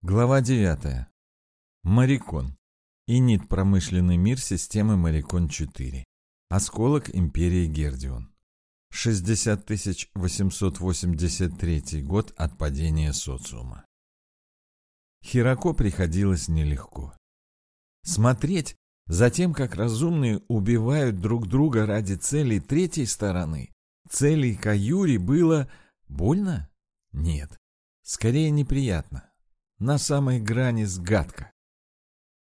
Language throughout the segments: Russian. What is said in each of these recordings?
Глава 9. Марикон. Инит промышленный мир системы Марикон-4. Осколок империи Гердион. 60 883 год от падения социума. Хирако приходилось нелегко. Смотреть за тем, как разумные убивают друг друга ради целей третьей стороны, целей Каюри было больно? Нет, скорее неприятно на самой грани сгадка.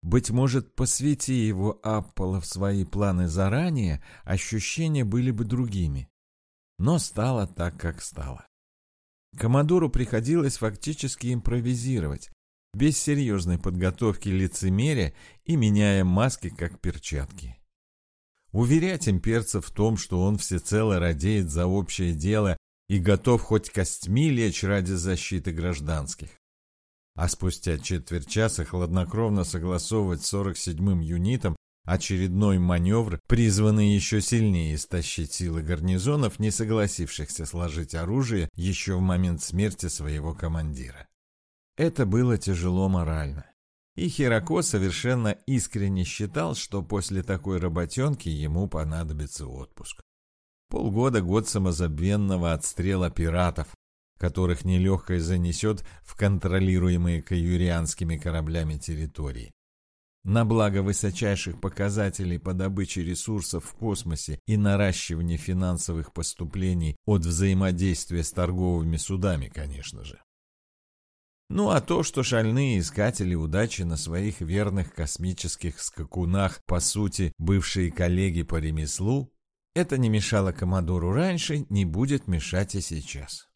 Быть может, посвяти его Аппола в свои планы заранее, ощущения были бы другими. Но стало так, как стало. Комодору приходилось фактически импровизировать, без серьезной подготовки лицемерия и меняя маски как перчатки. Уверять имперцев в том, что он всецело радеет за общее дело и готов хоть костьми лечь ради защиты гражданских а спустя четверть часа хладнокровно согласовывать с 47-м юнитом очередной маневр, призванный еще сильнее истощить силы гарнизонов, не согласившихся сложить оружие еще в момент смерти своего командира. Это было тяжело морально. И Хирако совершенно искренне считал, что после такой работенки ему понадобится отпуск. Полгода год самозабвенного отстрела пиратов, которых нелегкой занесет в контролируемые каюрианскими кораблями территории. На благо высочайших показателей по добыче ресурсов в космосе и наращиванию финансовых поступлений от взаимодействия с торговыми судами, конечно же. Ну а то, что шальные искатели удачи на своих верных космических скакунах, по сути, бывшие коллеги по ремеслу, это не мешало Комодору раньше, не будет мешать и сейчас.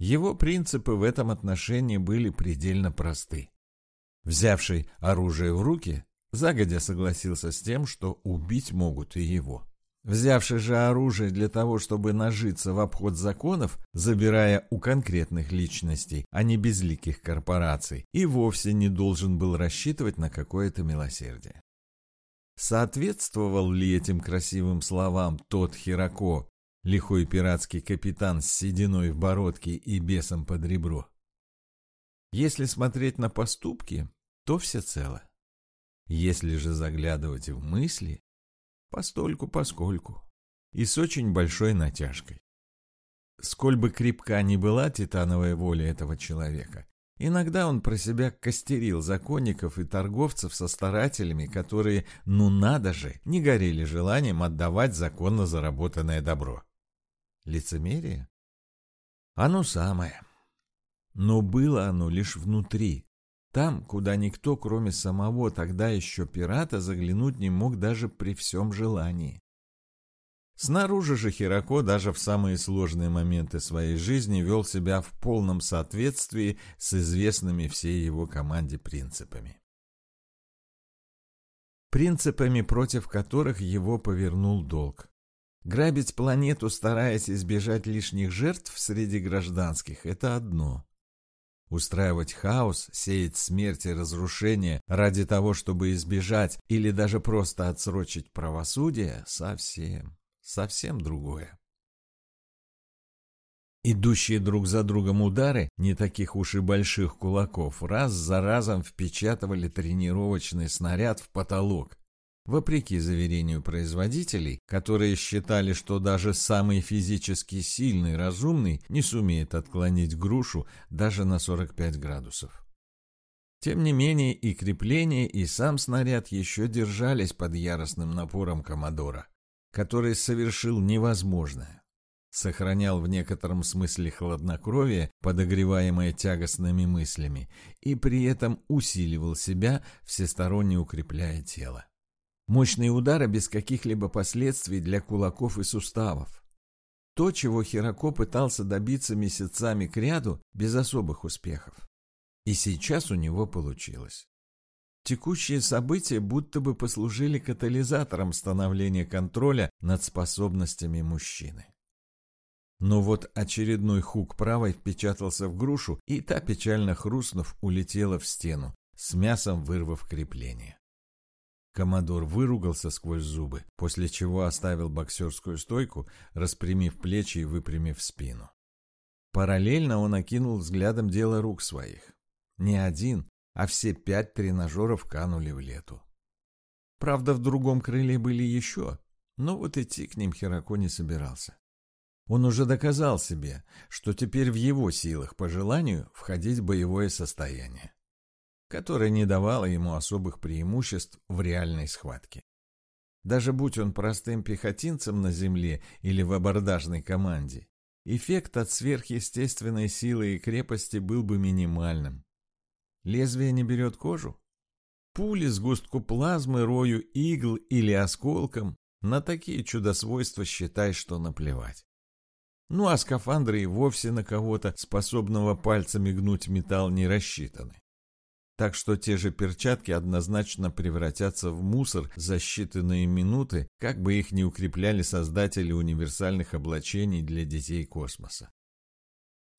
Его принципы в этом отношении были предельно просты. Взявший оружие в руки, загодя согласился с тем, что убить могут и его. Взявший же оружие для того, чтобы нажиться в обход законов, забирая у конкретных личностей, а не безликих корпораций, и вовсе не должен был рассчитывать на какое-то милосердие. Соответствовал ли этим красивым словам тот Хирако, лихой пиратский капитан с сединой в бородке и бесом под ребро. Если смотреть на поступки, то всецело. Если же заглядывать в мысли, постольку-поскольку, и с очень большой натяжкой. Сколь бы крепка ни была титановая воля этого человека, иногда он про себя костерил законников и торговцев со старателями, которые, ну надо же, не горели желанием отдавать законно заработанное добро. Лицемерие? Оно самое. Но было оно лишь внутри. Там, куда никто, кроме самого тогда еще пирата, заглянуть не мог даже при всем желании. Снаружи же Хирако даже в самые сложные моменты своей жизни вел себя в полном соответствии с известными всей его команде принципами. Принципами, против которых его повернул долг. Грабить планету, стараясь избежать лишних жертв среди гражданских, это одно. Устраивать хаос, сеять смерть и разрушение ради того, чтобы избежать или даже просто отсрочить правосудие – совсем, совсем другое. Идущие друг за другом удары, не таких уж и больших кулаков, раз за разом впечатывали тренировочный снаряд в потолок, Вопреки заверению производителей, которые считали, что даже самый физически сильный разумный не сумеет отклонить грушу даже на 45 градусов. Тем не менее и крепление, и сам снаряд еще держались под яростным напором Комодора, который совершил невозможное. Сохранял в некотором смысле хладнокровие, подогреваемое тягостными мыслями, и при этом усиливал себя, всесторонне укрепляя тело. Мощные удары без каких-либо последствий для кулаков и суставов. То, чего Хирако пытался добиться месяцами кряду, без особых успехов. И сейчас у него получилось. Текущие события будто бы послужили катализатором становления контроля над способностями мужчины. Но вот очередной хук правой впечатался в грушу, и та, печально хрустнув, улетела в стену, с мясом вырвав крепление. Комодор выругался сквозь зубы, после чего оставил боксерскую стойку, распрямив плечи и выпрямив спину. Параллельно он окинул взглядом дело рук своих. не один, а все пять тренажеров канули в лету. Правда, в другом крыле были еще, но вот идти к ним Херако не собирался. Он уже доказал себе, что теперь в его силах по желанию входить в боевое состояние, которое не давало ему особых преимуществ в реальной схватке. Даже будь он простым пехотинцем на земле или в абордажной команде, эффект от сверхъестественной силы и крепости был бы минимальным. Лезвие не берет кожу? Пули, сгустку плазмы, рою игл или осколком на такие чудо-свойства считай, что наплевать. Ну а скафандры и вовсе на кого-то, способного пальцами гнуть металл, не рассчитаны. Так что те же перчатки однозначно превратятся в мусор за считанные минуты, как бы их ни укрепляли создатели универсальных облачений для детей космоса.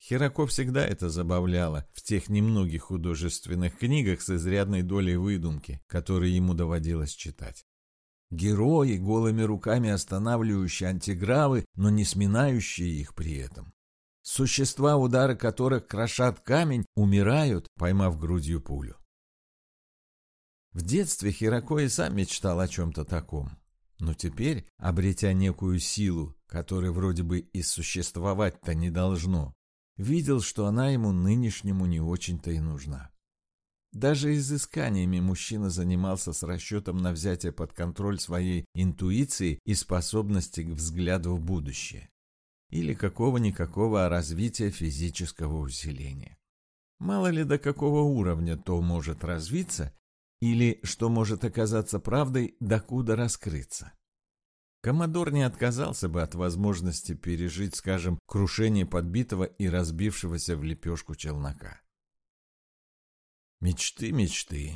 Херако всегда это забавляло в тех немногих художественных книгах с изрядной долей выдумки, которые ему доводилось читать. Герои, голыми руками останавливающие антигравы, но не сминающие их при этом. Существа, удары которых крошат камень, умирают, поймав грудью пулю. В детстве Херако и сам мечтал о чем-то таком. Но теперь, обретя некую силу, которой вроде бы и существовать-то не должно, видел, что она ему нынешнему не очень-то и нужна. Даже изысканиями мужчина занимался с расчетом на взятие под контроль своей интуиции и способности к взгляду в будущее. Или какого-никакого развития физического усиления. Мало ли до какого уровня то может развиться, или, что может оказаться правдой, докуда раскрыться. Коммодор не отказался бы от возможности пережить, скажем, крушение подбитого и разбившегося в лепешку челнока. Мечты, мечты.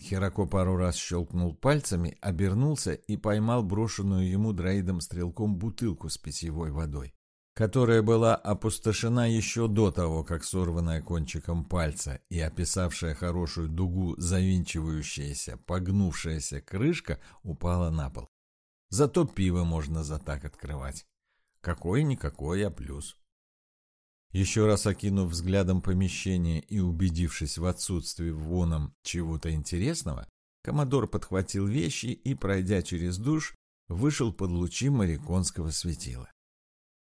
Херако пару раз щелкнул пальцами, обернулся и поймал брошенную ему дроидом-стрелком бутылку с питьевой водой, которая была опустошена еще до того, как сорванная кончиком пальца и описавшая хорошую дугу завинчивающаяся, погнувшаяся крышка упала на пол. Зато пиво можно за так открывать. Какой-никакой, а плюс. Еще раз окинув взглядом помещение и убедившись в отсутствии воном чего-то интересного, Комодор подхватил вещи и, пройдя через душ, вышел под лучи мариконского светила.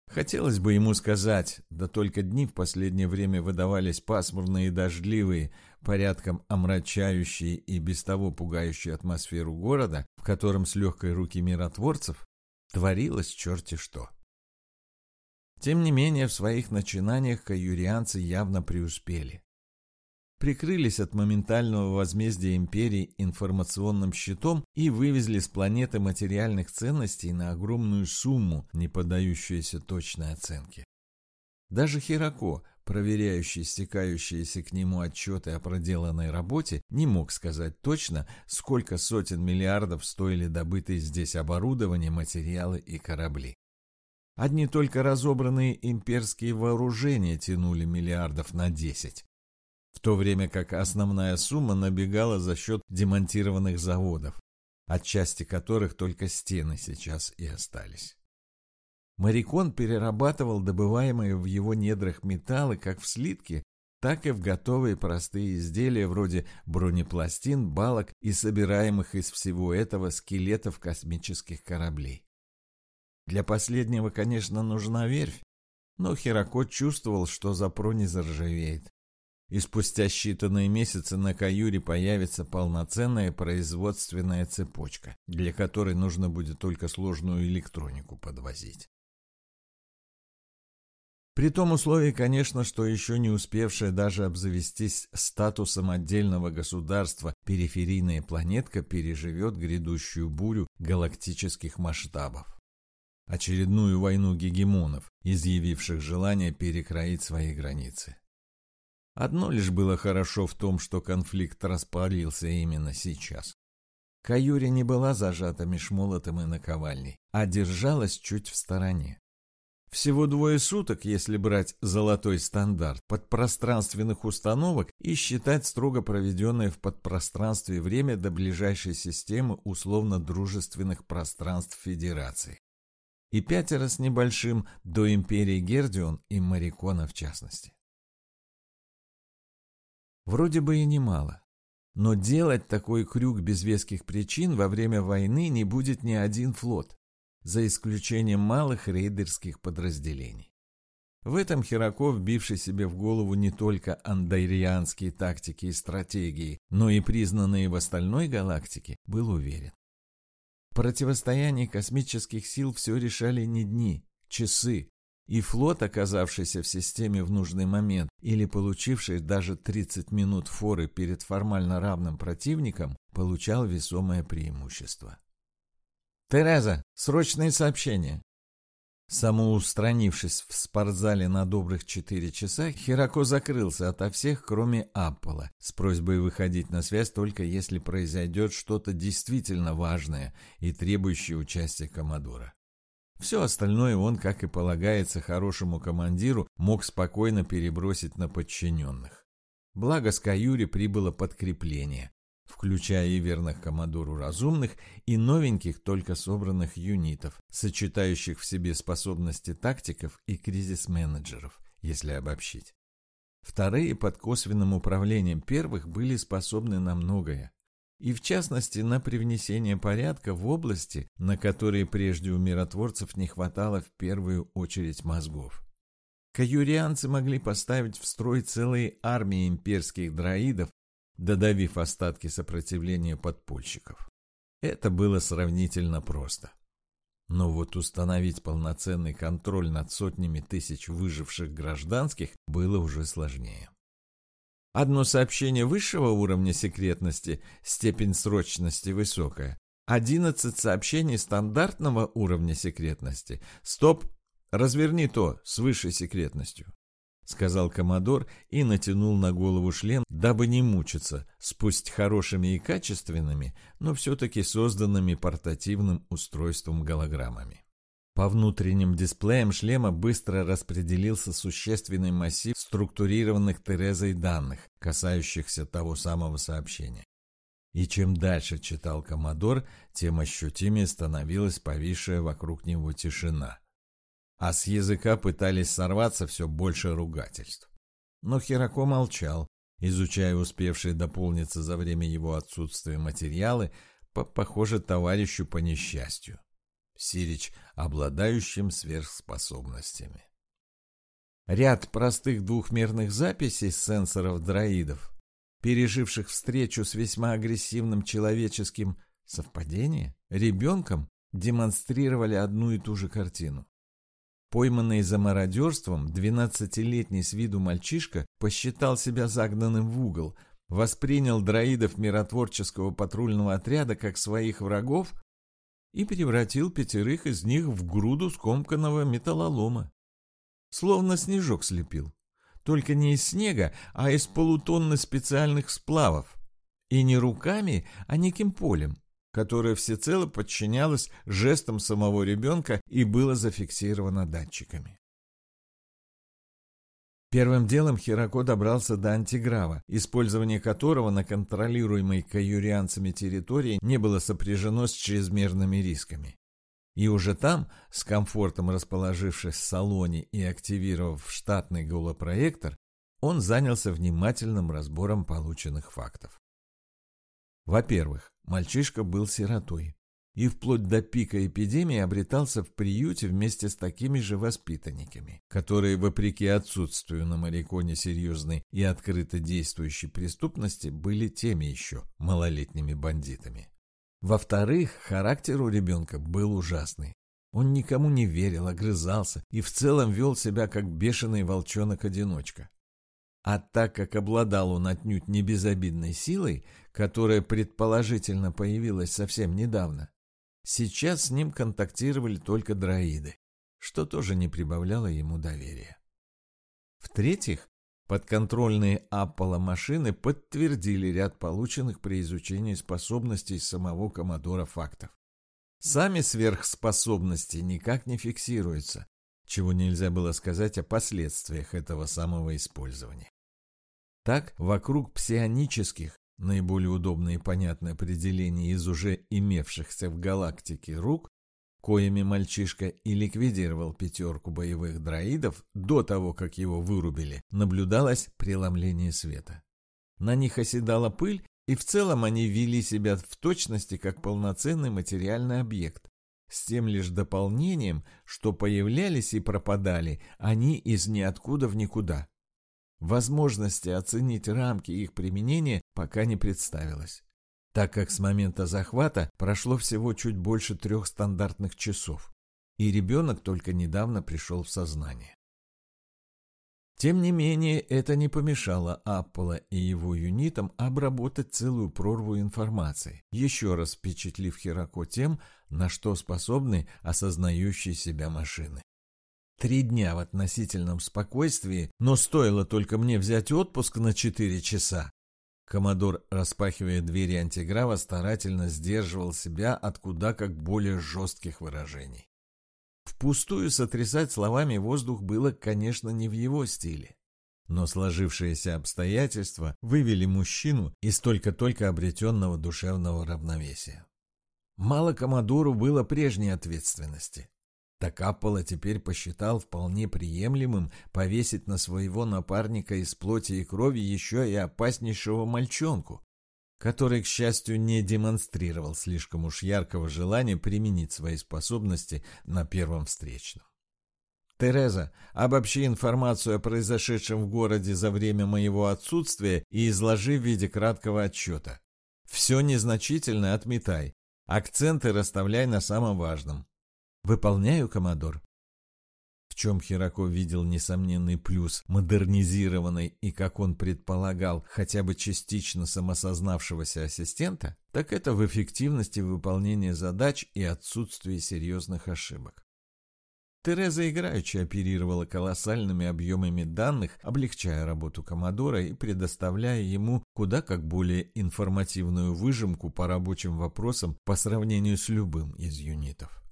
Хотелось бы ему сказать, да только дни в последнее время выдавались пасмурные и дождливые, порядком омрачающие и без того пугающие атмосферу города, в котором с легкой руки миротворцев творилось черти что. Тем не менее, в своих начинаниях каюрианцы явно преуспели. Прикрылись от моментального возмездия империи информационным щитом и вывезли с планеты материальных ценностей на огромную сумму, не поддающуюся точной оценке. Даже Хирако, проверяющий стекающиеся к нему отчеты о проделанной работе, не мог сказать точно, сколько сотен миллиардов стоили добытые здесь оборудование, материалы и корабли. Одни только разобранные имперские вооружения тянули миллиардов на десять, в то время как основная сумма набегала за счет демонтированных заводов, от части которых только стены сейчас и остались. Марикон перерабатывал добываемые в его недрах металлы как в слитки, так и в готовые простые изделия вроде бронепластин, балок и собираемых из всего этого скелетов космических кораблей. Для последнего, конечно, нужна верфь, но Херакот чувствовал, что Запро не заржавеет. И спустя считанные месяцы на Каюре появится полноценная производственная цепочка, для которой нужно будет только сложную электронику подвозить. При том условии, конечно, что еще не успевшая даже обзавестись статусом отдельного государства периферийная планетка переживет грядущую бурю галактических масштабов очередную войну гегемонов, изъявивших желание перекроить свои границы. Одно лишь было хорошо в том, что конфликт распалился именно сейчас. Каюри не была зажата меж молотом и наковальней, а держалась чуть в стороне. Всего двое суток, если брать золотой стандарт подпространственных установок и считать строго проведенное в подпространстве время до ближайшей системы условно-дружественных пространств Федерации и пятеро с небольшим до империи Гердион и Марикона в частности. Вроде бы и немало. Но делать такой крюк без веских причин во время войны не будет ни один флот, за исключением малых рейдерских подразделений. В этом Хираков, вбивший себе в голову не только андайрианские тактики и стратегии, но и признанные в остальной галактике, был уверен. В противостоянии космических сил все решали не дни, часы, и флот, оказавшийся в системе в нужный момент или получивший даже 30 минут форы перед формально равным противником, получал весомое преимущество. «Тереза, срочные сообщения!» Самоустранившись в спортзале на добрых четыре часа, Хирако закрылся ото всех, кроме Аппола, с просьбой выходить на связь только если произойдет что-то действительно важное и требующее участия Комодора. Все остальное он, как и полагается хорошему командиру, мог спокойно перебросить на подчиненных. Благо с Каюри прибыло подкрепление, включая и верных командору разумных, и новеньких только собранных юнитов, сочетающих в себе способности тактиков и кризис-менеджеров, если обобщить. Вторые под косвенным управлением первых были способны на многое, и в частности на привнесение порядка в области, на которые прежде у миротворцев не хватало в первую очередь мозгов. Каюрианцы могли поставить в строй целые армии имперских дроидов, додавив остатки сопротивления подпольщиков. Это было сравнительно просто. Но вот установить полноценный контроль над сотнями тысяч выживших гражданских было уже сложнее. Одно сообщение высшего уровня секретности, степень срочности высокая. 11 сообщений стандартного уровня секретности. Стоп, разверни то с высшей секретностью. Сказал Комодор и натянул на голову шлем, дабы не мучиться с хорошими и качественными, но все-таки созданными портативным устройством голограммами. По внутренним дисплеям шлема быстро распределился существенный массив структурированных Терезой данных, касающихся того самого сообщения. И чем дальше читал Комодор, тем ощутимее становилась повисшая вокруг него тишина. А с языка пытались сорваться все больше ругательств. Но Хирако молчал, изучая успевшие дополниться за время его отсутствия материалы по, похоже, товарищу по несчастью. Сирич, обладающим сверхспособностями. Ряд простых двухмерных записей сенсоров дроидов, переживших встречу с весьма агрессивным человеческим совпадение, ребенком, демонстрировали одну и ту же картину. Пойманный за мародерством, двенадцатилетний с виду мальчишка посчитал себя загнанным в угол, воспринял дроидов миротворческого патрульного отряда как своих врагов и превратил пятерых из них в груду скомканного металлолома. Словно снежок слепил. Только не из снега, а из полутонны специальных сплавов. И не руками, а неким полем, которое всецело подчинялось жестам самого ребенка и было зафиксировано датчиками. Первым делом Хирако добрался до антиграва, использование которого на контролируемой каюрианцами территории не было сопряжено с чрезмерными рисками. И уже там, с комфортом расположившись в салоне и активировав штатный голопроектор, он занялся внимательным разбором полученных фактов. Во-первых, мальчишка был сиротой и вплоть до пика эпидемии обретался в приюте вместе с такими же воспитанниками, которые, вопреки отсутствию на Мариконе серьезной и открыто действующей преступности, были теми еще малолетними бандитами. Во-вторых, характер у ребенка был ужасный. Он никому не верил, огрызался и в целом вел себя как бешеный волчонок-одиночка. А так как обладал он отнюдь не безобидной силой, которая предположительно появилась совсем недавно, Сейчас с ним контактировали только дроиды, что тоже не прибавляло ему доверия. В-третьих, подконтрольные Аппола машины подтвердили ряд полученных при изучении способностей самого Комодора фактов. Сами сверхспособности никак не фиксируются, чего нельзя было сказать о последствиях этого самого использования. Так, вокруг псионических наиболее удобное и понятное определение из уже имевшихся в галактике рук, коими мальчишка и ликвидировал пятерку боевых дроидов до того, как его вырубили, наблюдалось преломление света. На них оседала пыль, и в целом они вели себя в точности как полноценный материальный объект, с тем лишь дополнением, что появлялись и пропадали они из ниоткуда в никуда. Возможности оценить рамки их применения пока не представилось, так как с момента захвата прошло всего чуть больше трех стандартных часов, и ребенок только недавно пришел в сознание. Тем не менее, это не помешало Аппола и его юнитам обработать целую прорву информации, еще раз впечатлив Херако тем, на что способны осознающие себя машины. Три дня в относительном спокойствии, но стоило только мне взять отпуск на четыре часа. Комодор, распахивая двери антиграва, старательно сдерживал себя от куда как более жестких выражений. Впустую сотрясать словами воздух было, конечно, не в его стиле. Но сложившиеся обстоятельства вывели мужчину из только-только обретенного душевного равновесия. Мало Комодору было прежней ответственности. Так Аппола теперь посчитал вполне приемлемым повесить на своего напарника из плоти и крови еще и опаснейшего мальчонку, который, к счастью, не демонстрировал слишком уж яркого желания применить свои способности на первом встречном. «Тереза, обобщи информацию о произошедшем в городе за время моего отсутствия и изложи в виде краткого отчета. Все незначительное отметай, акценты расставляй на самом важном. Выполняю, коммодор в чем Хирако видел несомненный плюс модернизированной и, как он предполагал, хотя бы частично самосознавшегося ассистента, так это в эффективности выполнения задач и отсутствии серьезных ошибок. Тереза играючи оперировала колоссальными объемами данных, облегчая работу Комодора и предоставляя ему куда как более информативную выжимку по рабочим вопросам по сравнению с любым из юнитов.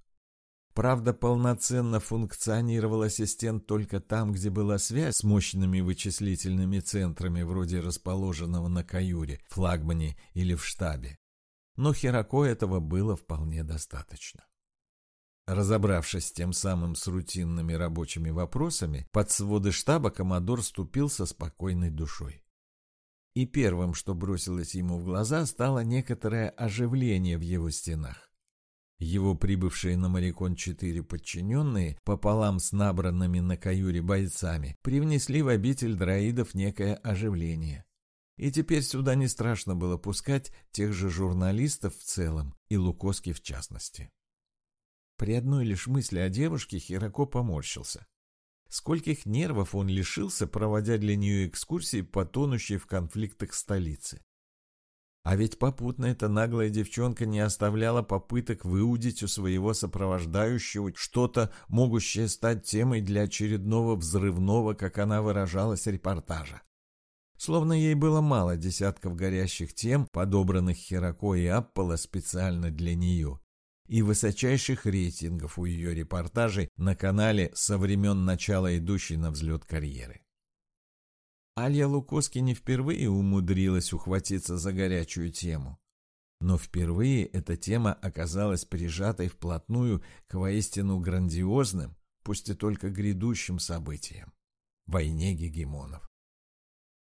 Правда, полноценно функционировал ассистент только там, где была связь с мощными вычислительными центрами, вроде расположенного на каюре, флагмане или в штабе. Но Херако этого было вполне достаточно. Разобравшись тем самым с рутинными рабочими вопросами, под своды штаба коммодор ступил со спокойной душой. И первым, что бросилось ему в глаза, стало некоторое оживление в его стенах. Его прибывшие на Марикон четыре подчиненные, пополам с набранными на каюре бойцами, привнесли в обитель дроидов некое оживление. И теперь сюда не страшно было пускать тех же журналистов в целом и Лукоски в частности. При одной лишь мысли о девушке Хирако поморщился. Скольких нервов он лишился, проводя для нее экскурсии по тонущей в конфликтах столице. А ведь попутно эта наглая девчонка не оставляла попыток выудить у своего сопровождающего что-то, могущее стать темой для очередного взрывного, как она выражалась, репортажа. Словно ей было мало десятков горящих тем, подобранных Херако и Аппола специально для нее, и высочайших рейтингов у ее репортажей на канале со времен начала идущей на взлет карьеры. Алья Лукоски не впервые умудрилась ухватиться за горячую тему. Но впервые эта тема оказалась прижатой вплотную к воистину грандиозным, пусть и только грядущим событиям – войне гегемонов.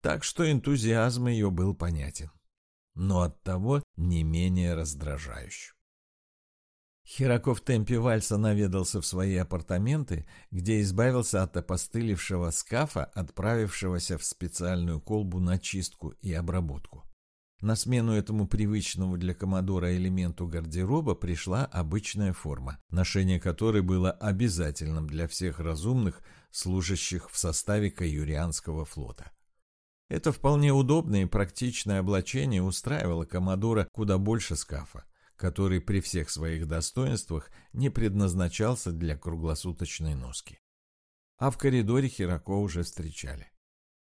Так что энтузиазм ее был понятен, но оттого не менее раздражающим. Хирако в темпе вальса наведался в свои апартаменты, где избавился от опостылевшего скафа, отправившегося в специальную колбу на чистку и обработку. На смену этому привычному для Комодора элементу гардероба пришла обычная форма, ношение которой было обязательным для всех разумных, служащих в составе Каюрианского флота. Это вполне удобное и практичное облачение устраивало Комодора куда больше скафа который при всех своих достоинствах не предназначался для круглосуточной носки. А в коридоре Хирако уже встречали.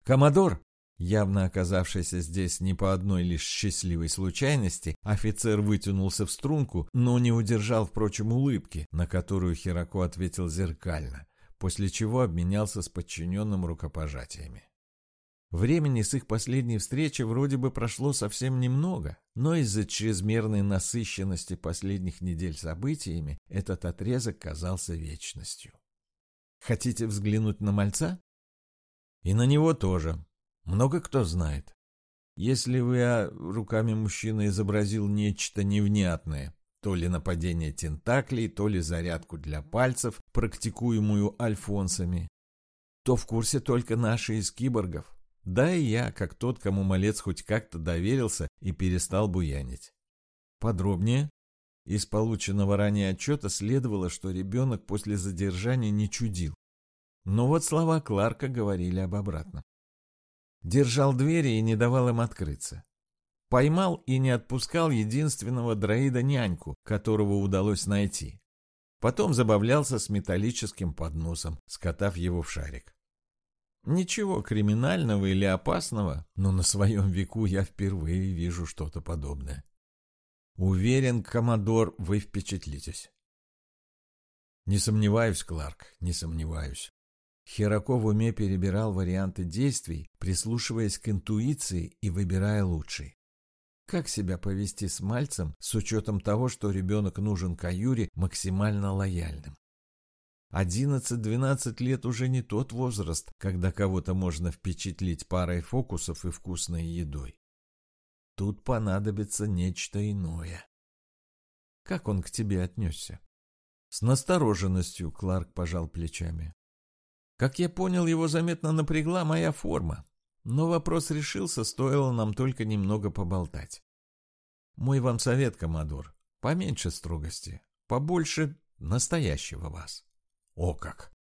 «Коммодор!» Явно оказавшийся здесь не по одной лишь счастливой случайности, офицер вытянулся в струнку, но не удержал, впрочем, улыбки, на которую Хирако ответил зеркально, после чего обменялся с подчиненным рукопожатиями. Времени с их последней встречи вроде бы прошло совсем немного, но из-за чрезмерной насыщенности последних недель событиями этот отрезок казался вечностью. Хотите взглянуть на мальца? И на него тоже. Много кто знает. Если вы а, руками мужчины изобразил нечто невнятное, то ли нападение тентаклей, то ли зарядку для пальцев, практикуемую альфонсами, то в курсе только наши из киборгов. Да и я, как тот, кому малец хоть как-то доверился и перестал буянить. Подробнее? Из полученного ранее отчета следовало, что ребенок после задержания не чудил. Но вот слова Кларка говорили об обратном. Держал двери и не давал им открыться. Поймал и не отпускал единственного дроида-няньку, которого удалось найти. Потом забавлялся с металлическим подносом, скотав его в шарик. Ничего криминального или опасного, но на своем веку я впервые вижу что-то подобное. Уверен, коммодор, вы впечатлитесь. Не сомневаюсь, Кларк, не сомневаюсь. Херако в уме перебирал варианты действий, прислушиваясь к интуиции и выбирая лучший. Как себя повести с мальцем с учетом того, что ребенок нужен Каюре максимально лояльным? Одиннадцать-двенадцать лет уже не тот возраст, когда кого-то можно впечатлить парой фокусов и вкусной едой. Тут понадобится нечто иное. Как он к тебе отнесся? С настороженностью Кларк пожал плечами. Как я понял, его заметно напрягла моя форма. Но вопрос решился, стоило нам только немного поболтать. Мой вам совет, коммодор, поменьше строгости, побольше настоящего вас. О как!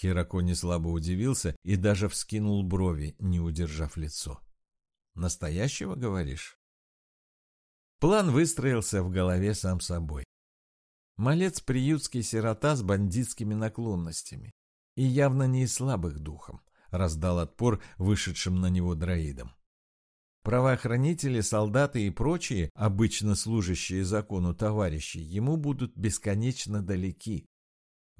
Хирако неслабо удивился и даже вскинул брови, не удержав лицо. Настоящего, говоришь? План выстроился в голове сам собой. Малец приютский сирота с бандитскими наклонностями и явно не из слабых духом, раздал отпор вышедшим на него дроидам. Правоохранители, солдаты и прочие, обычно служащие закону товарищи, ему будут бесконечно далеки.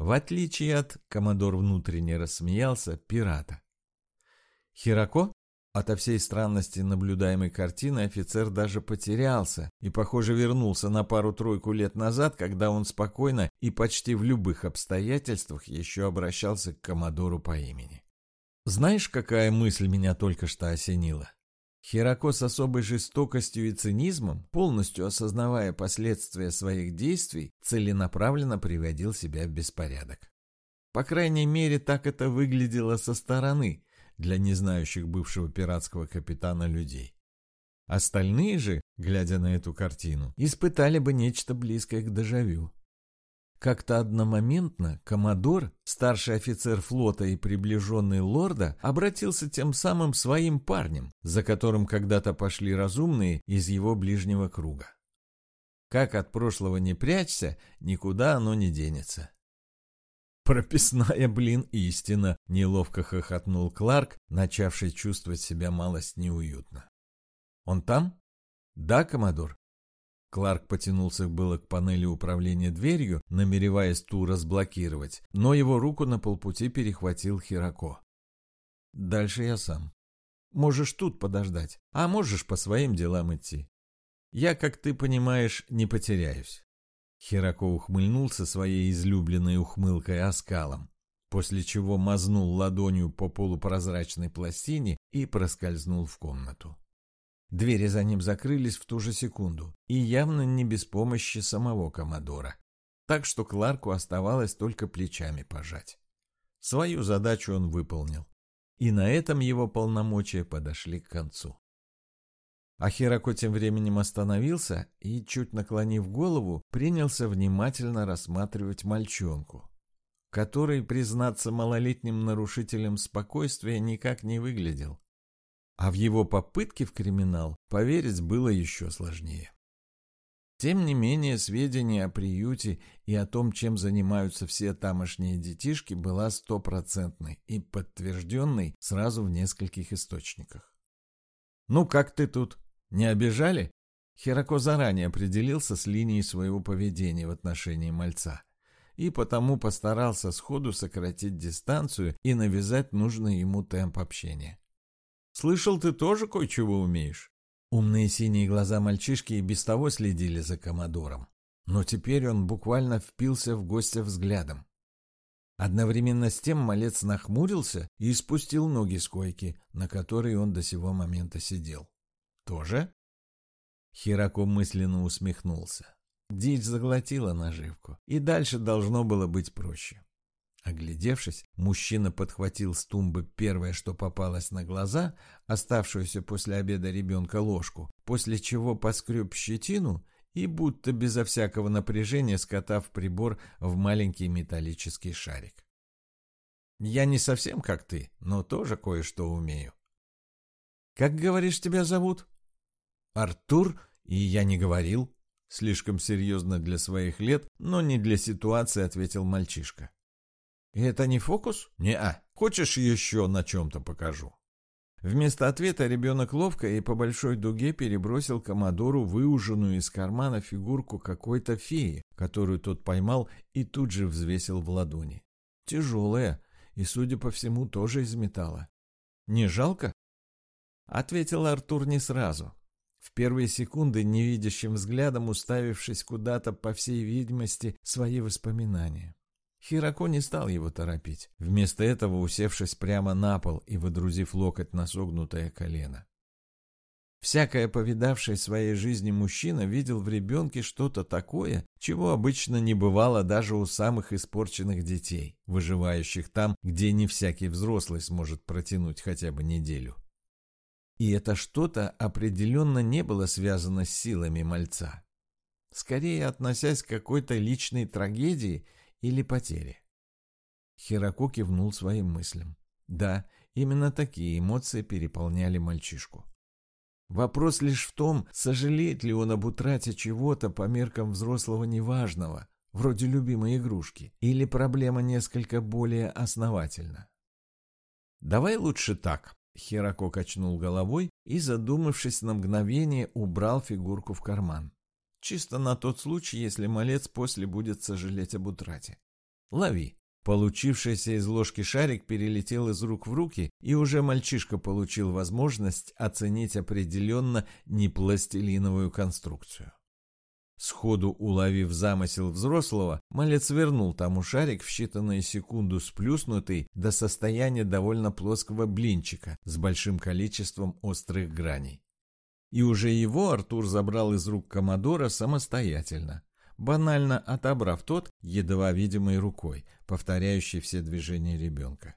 В отличие от, коммодор внутренне рассмеялся, пирата. Хирако? Ото всей странности наблюдаемой картины офицер даже потерялся и, похоже, вернулся на пару-тройку лет назад, когда он спокойно и почти в любых обстоятельствах еще обращался к коммодору по имени. Знаешь, какая мысль меня только что осенила? Хирако с особой жестокостью и цинизмом, полностью осознавая последствия своих действий, целенаправленно приводил себя в беспорядок. По крайней мере, так это выглядело со стороны для незнающих бывшего пиратского капитана людей. Остальные же, глядя на эту картину, испытали бы нечто близкое к дежавю. Как-то одномоментно Комодор, старший офицер флота и приближенный лорда, обратился тем самым своим парнем, за которым когда-то пошли разумные из его ближнего круга. Как от прошлого не прячься, никуда оно не денется. «Прописная, блин, истина!» — неловко хохотнул Кларк, начавший чувствовать себя малость неуютно. «Он там?» «Да, Комодор. Кларк потянулся было к панели управления дверью, намереваясь ту разблокировать, но его руку на полпути перехватил Хирако. «Дальше я сам. Можешь тут подождать, а можешь по своим делам идти. Я, как ты понимаешь, не потеряюсь». Хирако ухмыльнулся своей излюбленной ухмылкой оскалом, после чего мазнул ладонью по полупрозрачной пластине и проскользнул в комнату. Двери за ним закрылись в ту же секунду, и явно не без помощи самого Комодора. Так что Кларку оставалось только плечами пожать. Свою задачу он выполнил. И на этом его полномочия подошли к концу. А Херако тем временем остановился и, чуть наклонив голову, принялся внимательно рассматривать мальчонку, который, признаться малолетним нарушителем спокойствия, никак не выглядел. А в его попытке в криминал поверить было еще сложнее. Тем не менее, сведения о приюте и о том, чем занимаются все тамошние детишки, была стопроцентной и подтвержденной сразу в нескольких источниках. «Ну как ты тут? Не обижали?» Херако заранее определился с линией своего поведения в отношении мальца и потому постарался сходу сократить дистанцию и навязать нужный ему темп общения. Слышал, ты тоже кое-чего умеешь?» Умные синие глаза мальчишки и без того следили за Комодором. Но теперь он буквально впился в гостя взглядом. Одновременно с тем малец нахмурился и спустил ноги с койки, на которой он до сего момента сидел. тоже? Хирако мысленно усмехнулся. Дичь заглотила наживку, и дальше должно было быть проще. Оглядевшись, мужчина подхватил с тумбы первое, что попалось на глаза, оставшуюся после обеда ребенка ложку, после чего поскреб щетину и, будто безо всякого напряжения, скотав прибор в маленький металлический шарик. «Я не совсем как ты, но тоже кое-что умею». «Как, говоришь, тебя зовут?» «Артур, и я не говорил». Слишком серьезно для своих лет, но не для ситуации, ответил мальчишка. «Это не фокус?» «Не-а. Хочешь еще на чем-то покажу?» Вместо ответа ребенок ловко и по большой дуге перебросил Комодору выуженную из кармана фигурку какой-то феи, которую тот поймал и тут же взвесил в ладони. Тяжелая и, судя по всему, тоже из металла. «Не жалко?» Ответил Артур не сразу. В первые секунды невидящим взглядом уставившись куда-то, по всей видимости, свои воспоминания. Хирако не стал его торопить, вместо этого усевшись прямо на пол и выдрузив локоть на согнутое колено. Всякое повидавший своей жизни мужчина видел в ребенке что-то такое, чего обычно не бывало даже у самых испорченных детей, выживающих там, где не всякий взрослый сможет протянуть хотя бы неделю. И это что-то определенно не было связано с силами мальца. Скорее относясь к какой-то личной трагедии – или потери. Хирако кивнул своим мыслям. Да, именно такие эмоции переполняли мальчишку. Вопрос лишь в том, сожалеет ли он об утрате чего-то по меркам взрослого неважного, вроде любимой игрушки, или проблема несколько более основательна. «Давай лучше так», — Хирако качнул головой и, задумавшись на мгновение, убрал фигурку в карман. Чисто на тот случай, если малец после будет сожалеть об утрате. Лови. Получившийся из ложки шарик перелетел из рук в руки, и уже мальчишка получил возможность оценить определенно непластилиновую конструкцию. Сходу уловив замысел взрослого, малец вернул тому шарик в считанные секунду сплюснутый до состояния довольно плоского блинчика с большим количеством острых граней. И уже его Артур забрал из рук Комодора самостоятельно, банально отобрав тот едва видимой рукой, повторяющий все движения ребенка.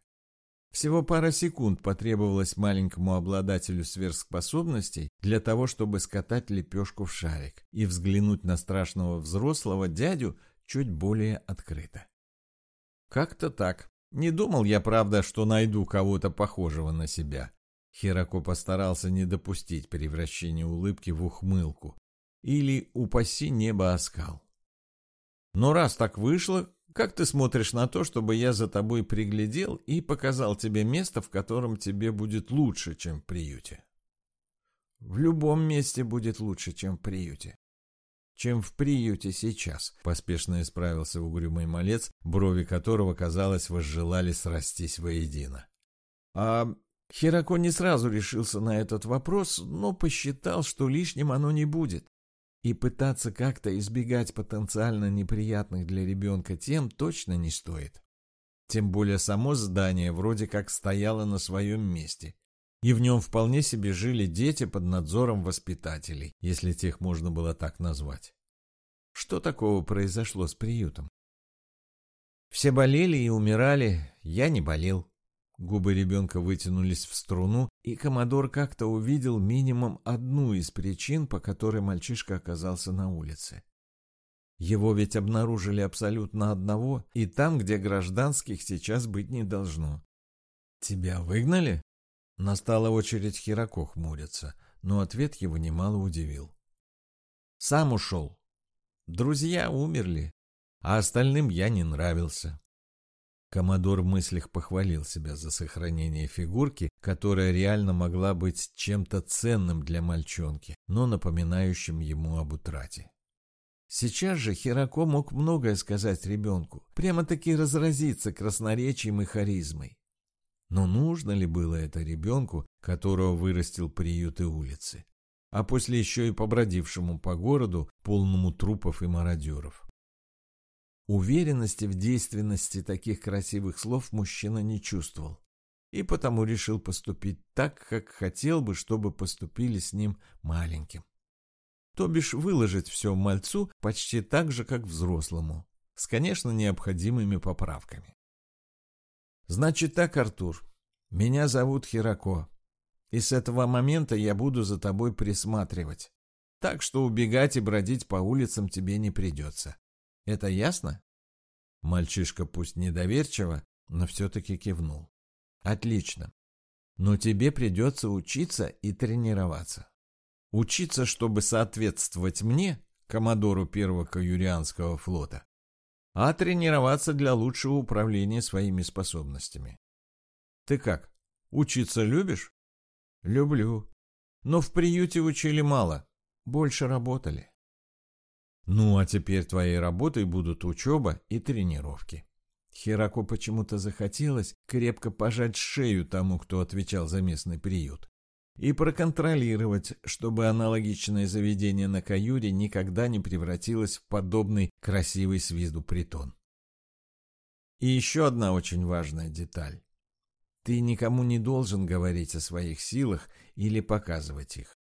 Всего пара секунд потребовалось маленькому обладателю сверхспособностей для того, чтобы скатать лепешку в шарик и взглянуть на страшного взрослого дядю чуть более открыто. Как-то так. Не думал я, правда, что найду кого-то похожего на себя. Херако постарался не допустить превращения улыбки в ухмылку. Или, упаси небо, оскал. Но раз так вышло, как ты смотришь на то, чтобы я за тобой приглядел и показал тебе место, в котором тебе будет лучше, чем в приюте? В любом месте будет лучше, чем в приюте. Чем в приюте сейчас, поспешно исправился угрюмый малец, брови которого, казалось, возжелали срастись воедино. А Херако не сразу решился на этот вопрос, но посчитал, что лишним оно не будет. И пытаться как-то избегать потенциально неприятных для ребенка тем точно не стоит. Тем более само здание вроде как стояло на своем месте. И в нем вполне себе жили дети под надзором воспитателей, если тех можно было так назвать. Что такого произошло с приютом? Все болели и умирали, я не болел. Губы ребенка вытянулись в струну, и Комодор как-то увидел минимум одну из причин, по которой мальчишка оказался на улице. Его ведь обнаружили абсолютно одного, и там, где гражданских сейчас быть не должно. «Тебя выгнали?» Настала очередь Хирако хмуриться, но ответ его немало удивил. «Сам ушел. Друзья умерли, а остальным я не нравился. Комодор в мыслях похвалил себя за сохранение фигурки, которая реально могла быть чем-то ценным для мальчонки, но напоминающим ему об утрате. Сейчас же Хирако мог многое сказать ребенку, прямо-таки разразиться красноречием и харизмой. Но нужно ли было это ребенку, которого вырастил приют и улицы? А после еще и побродившему по городу, полному трупов и мародеров. Уверенности в действенности таких красивых слов мужчина не чувствовал. и потому решил поступить так, как хотел бы, чтобы поступили с ним маленьким. То бишь выложить все мальцу почти так же, как взрослому, с, конечно, необходимыми поправками. Значит так, Артур, меня зовут Хирако, и с этого момента я буду за тобой присматривать, так что убегать и бродить по улицам тебе не придется. Это ясно? Мальчишка пусть недоверчиво, но все-таки кивнул. Отлично. Но тебе придется учиться и тренироваться. Учиться, чтобы соответствовать мне, коммодору первого каюрианского флота, а тренироваться для лучшего управления своими способностями. Ты как, учиться любишь? Люблю. Но в приюте учили мало, больше работали. Ну, а теперь твоей работой будут учеба и тренировки. Херако почему-то захотелось крепко пожать шею тому, кто отвечал за местный приют, и проконтролировать, чтобы аналогичное заведение на Каюре никогда не превратилось в подобный красивый с виду притон. И еще одна очень важная деталь. Ты никому не должен говорить о своих силах или показывать их.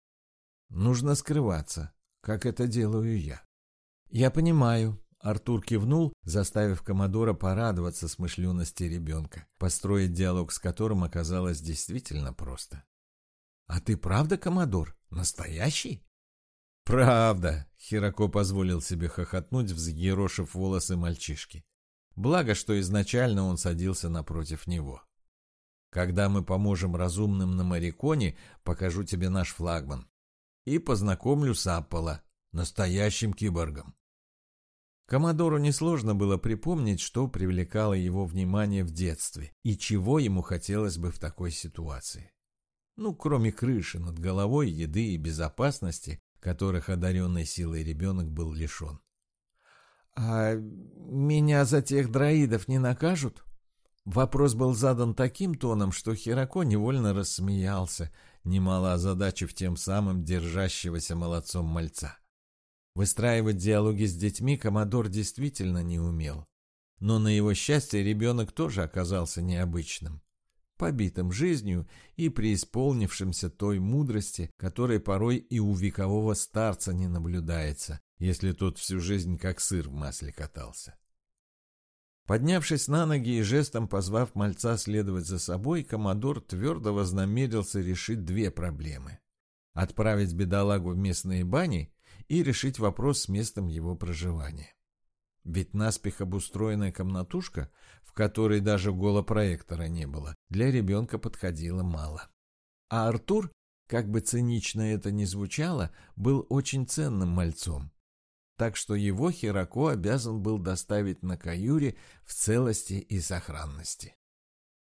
Нужно скрываться, как это делаю я. Я понимаю. Артур кивнул, заставив Комодора порадоваться смышленности ребенка, построить диалог с которым оказалось действительно просто. «А ты правда Комодор? Настоящий?» «Правда!» — Хирако позволил себе хохотнуть, взъерошив волосы мальчишки. Благо, что изначально он садился напротив него. «Когда мы поможем разумным на Мариконе, покажу тебе наш флагман и познакомлю с Аппола, настоящим киборгом. Комодору несложно было припомнить, что привлекало его внимание в детстве и чего ему хотелось бы в такой ситуации. Ну, кроме крыши над головой, еды и безопасности, которых одаренной силой ребенок был лишен. «А меня за тех дроидов не накажут?» Вопрос был задан таким тоном, что Хирако невольно рассмеялся, немало озадачив тем самым держащегося молодцом мальца. Выстраивать диалоги с детьми Комодор действительно не умел. Но на его счастье ребенок тоже оказался необычным. Побитым жизнью и преисполнившимся той мудрости, которой порой и у векового старца не наблюдается, если тот всю жизнь как сыр в масле катался. Поднявшись на ноги и жестом позвав мальца следовать за собой, Комодор твердо вознамерился решить две проблемы. Отправить бедолагу в местные бани и решить вопрос с местом его проживания. Ведь наспех обустроенная комнатушка, в которой даже голопроектора не было, для ребенка подходила мало. А Артур, как бы цинично это ни звучало, был очень ценным мальцом, так что его Хирако обязан был доставить на Каюре в целости и сохранности.